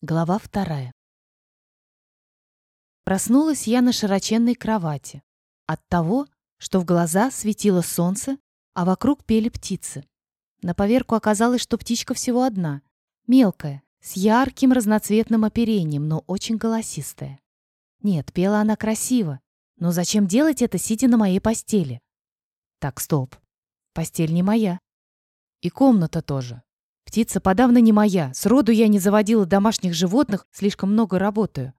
Глава вторая. Проснулась я на широченной кровати. От того, что в глаза светило солнце, а вокруг пели птицы. На поверку оказалось, что птичка всего одна. Мелкая, с ярким разноцветным оперением, но очень голосистая. Нет, пела она красиво. Но зачем делать это, сидя на моей постели? Так, стоп. Постель не моя. И комната тоже. Птица подавно не моя. Сроду я не заводила домашних животных, слишком много работаю.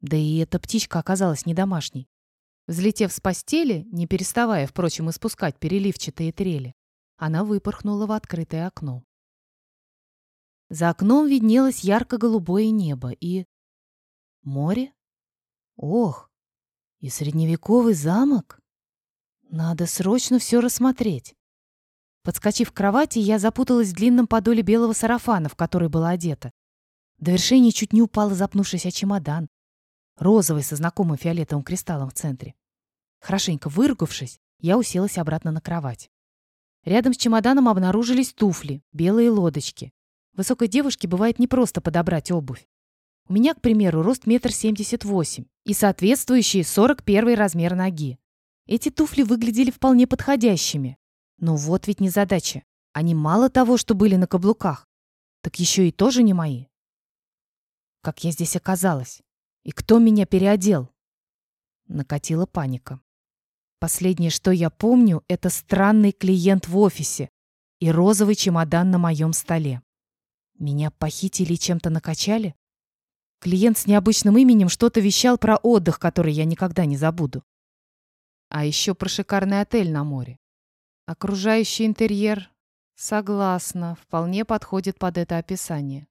Да и эта птичка оказалась не домашней. Взлетев с постели, не переставая, впрочем, испускать переливчатые трели, она выпорхнула в открытое окно. За окном виднелось ярко-голубое небо и... Море? Ох, и средневековый замок? Надо срочно все рассмотреть. Подскочив к кровати, я запуталась в длинном подоле белого сарафана, в который была одета. До вершения чуть не упала, запнувшись о чемодан. Розовый, со знакомым фиолетовым кристаллом в центре. Хорошенько выругавшись, я уселась обратно на кровать. Рядом с чемоданом обнаружились туфли, белые лодочки. Высокой девушке бывает непросто подобрать обувь. У меня, к примеру, рост метр семьдесят восемь и соответствующий сорок первый размер ноги. Эти туфли выглядели вполне подходящими, но вот ведь незадача. Они мало того, что были на каблуках, так еще и тоже не мои. Как я здесь оказалась? И кто меня переодел? Накатила паника. Последнее, что я помню, это странный клиент в офисе и розовый чемодан на моем столе. Меня похитили и чем-то накачали? Клиент с необычным именем что-то вещал про отдых, который я никогда не забуду. А еще про шикарный отель на море. Окружающий интерьер, согласна, вполне подходит под это описание.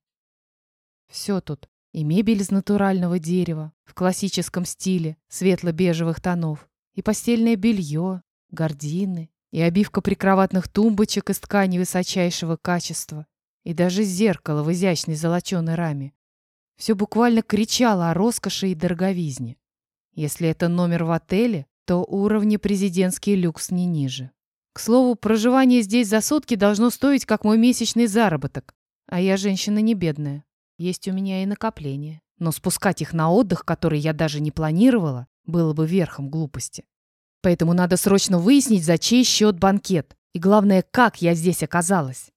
Все тут. И мебель из натурального дерева, в классическом стиле, светло-бежевых тонов, и постельное белье, гардины, и обивка прикроватных тумбочек из ткани высочайшего качества, и даже зеркало в изящной золоченой раме. Все буквально кричало о роскоши и дороговизне. Если это номер в отеле, то уровни президентский люкс не ниже. К слову, проживание здесь за сутки должно стоить, как мой месячный заработок. А я женщина не бедная. Есть у меня и накопления. Но спускать их на отдых, который я даже не планировала, было бы верхом глупости. Поэтому надо срочно выяснить, за чей счет банкет. И главное, как я здесь оказалась.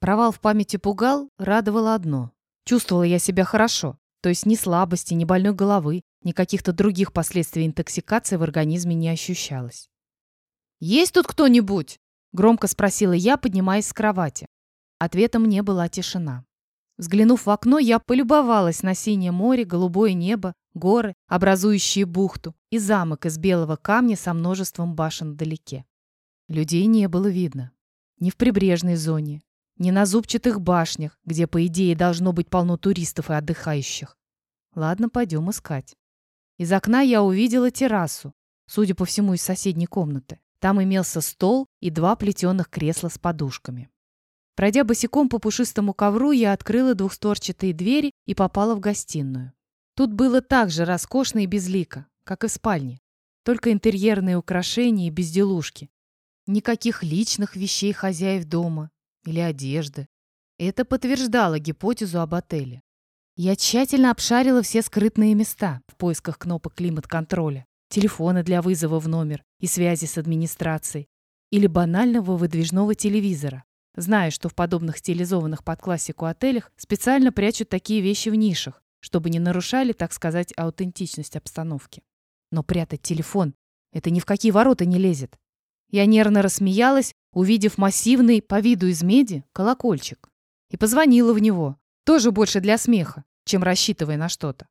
Провал в памяти пугал, радовало одно. Чувствовала я себя хорошо. То есть ни слабости, ни больной головы, ни каких-то других последствий интоксикации в организме не ощущалось. «Есть тут кто-нибудь?» — громко спросила я, поднимаясь с кровати. Ответом мне была тишина. Взглянув в окно, я полюбовалась на синее море, голубое небо, горы, образующие бухту, и замок из белого камня со множеством башен вдалеке. Людей не было видно. Ни в прибрежной зоне, ни на зубчатых башнях, где, по идее, должно быть полно туристов и отдыхающих. Ладно, пойдем искать. Из окна я увидела террасу, судя по всему, из соседней комнаты. Там имелся стол и два плетеных кресла с подушками. Пройдя босиком по пушистому ковру, я открыла двухстворчатые двери и попала в гостиную. Тут было так же роскошно и безлико, как и в спальне. Только интерьерные украшения и безделушки. Никаких личных вещей хозяев дома или одежды. Это подтверждало гипотезу об отеле. Я тщательно обшарила все скрытные места в поисках кнопок климат-контроля телефона для вызова в номер и связи с администрацией, или банального выдвижного телевизора, зная, что в подобных стилизованных под классику отелях специально прячут такие вещи в нишах, чтобы не нарушали, так сказать, аутентичность обстановки. Но прятать телефон — это ни в какие ворота не лезет. Я нервно рассмеялась, увидев массивный, по виду из меди, колокольчик. И позвонила в него, тоже больше для смеха, чем рассчитывая на что-то.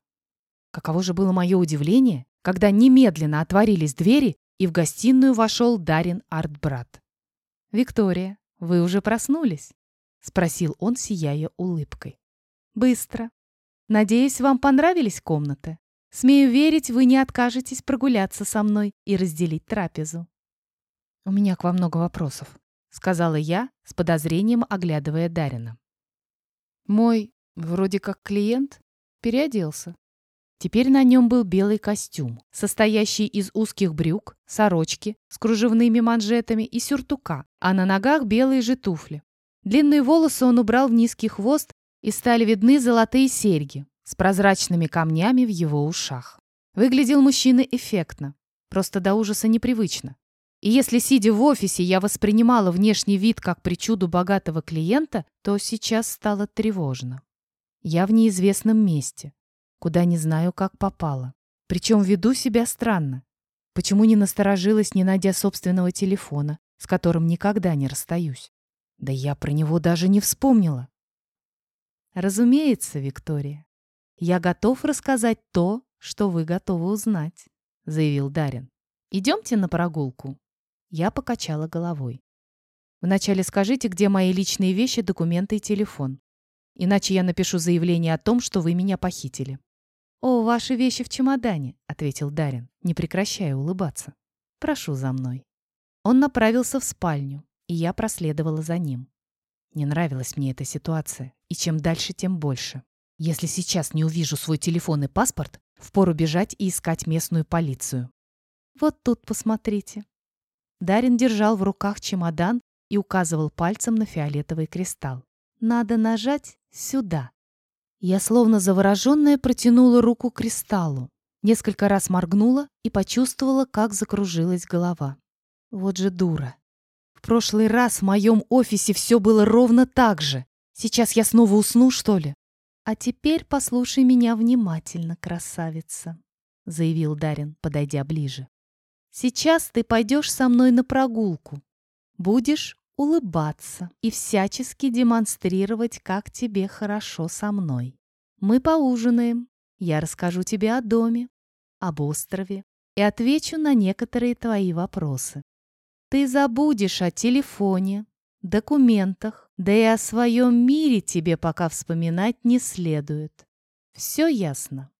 Каково же было мое удивление, когда немедленно отворились двери, и в гостиную вошел Дарин Артбрат. «Виктория, вы уже проснулись?» — спросил он, сияя улыбкой. «Быстро. Надеюсь, вам понравились комнаты. Смею верить, вы не откажетесь прогуляться со мной и разделить трапезу». «У меня к вам много вопросов», — сказала я, с подозрением оглядывая Дарина. «Мой, вроде как клиент, переоделся. Теперь на нем был белый костюм, состоящий из узких брюк, сорочки с кружевными манжетами и сюртука, а на ногах белые же туфли. Длинные волосы он убрал в низкий хвост и стали видны золотые серьги с прозрачными камнями в его ушах. Выглядел мужчина эффектно, просто до ужаса непривычно. И если, сидя в офисе, я воспринимала внешний вид как причуду богатого клиента, то сейчас стало тревожно. Я в неизвестном месте, куда не знаю, как попала. Причем веду себя странно. Почему не насторожилась, не найдя собственного телефона, с которым никогда не расстаюсь? Да я про него даже не вспомнила. Разумеется, Виктория. Я готов рассказать то, что вы готовы узнать, заявил Дарин. Идемте на прогулку. Я покачала головой. Вначале скажите, где мои личные вещи, документы и телефон. Иначе я напишу заявление о том, что вы меня похитили. «О, ваши вещи в чемодане», — ответил Дарин, не прекращая улыбаться. «Прошу за мной». Он направился в спальню, и я проследовала за ним. Не нравилась мне эта ситуация, и чем дальше, тем больше. Если сейчас не увижу свой телефон и паспорт, впору бежать и искать местную полицию. Вот тут посмотрите. Дарин держал в руках чемодан и указывал пальцем на фиолетовый кристалл. Надо нажать сюда. Я словно завороженная протянула руку к кристаллу, несколько раз моргнула и почувствовала, как закружилась голова. Вот же дура. В прошлый раз в моем офисе все было ровно так же. Сейчас я снова усну, что ли? А теперь послушай меня внимательно, красавица, заявил Дарин, подойдя ближе. Сейчас ты пойдешь со мной на прогулку. Будешь улыбаться и всячески демонстрировать, как тебе хорошо со мной. Мы поужинаем, я расскажу тебе о доме, об острове и отвечу на некоторые твои вопросы. Ты забудешь о телефоне, документах, да и о своем мире тебе пока вспоминать не следует. Все ясно?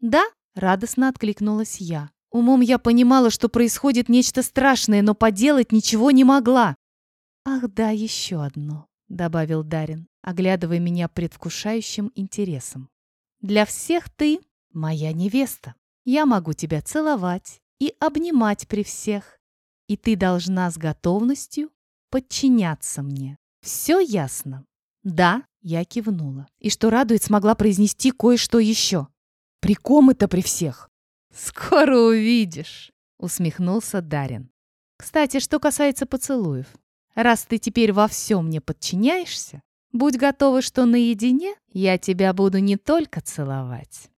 Да, радостно откликнулась я. Умом я понимала, что происходит нечто страшное, но поделать ничего не могла. «Ах да, еще одно», — добавил Дарин, оглядывая меня предвкушающим интересом. «Для всех ты моя невеста. Я могу тебя целовать и обнимать при всех, и ты должна с готовностью подчиняться мне. Все ясно?» «Да», — я кивнула, и что радует, смогла произнести кое-что еще. «При ком это при всех?» «Скоро увидишь», — усмехнулся Дарин. «Кстати, что касается поцелуев. Раз ты теперь во всем мне подчиняешься, будь готова, что наедине я тебя буду не только целовать,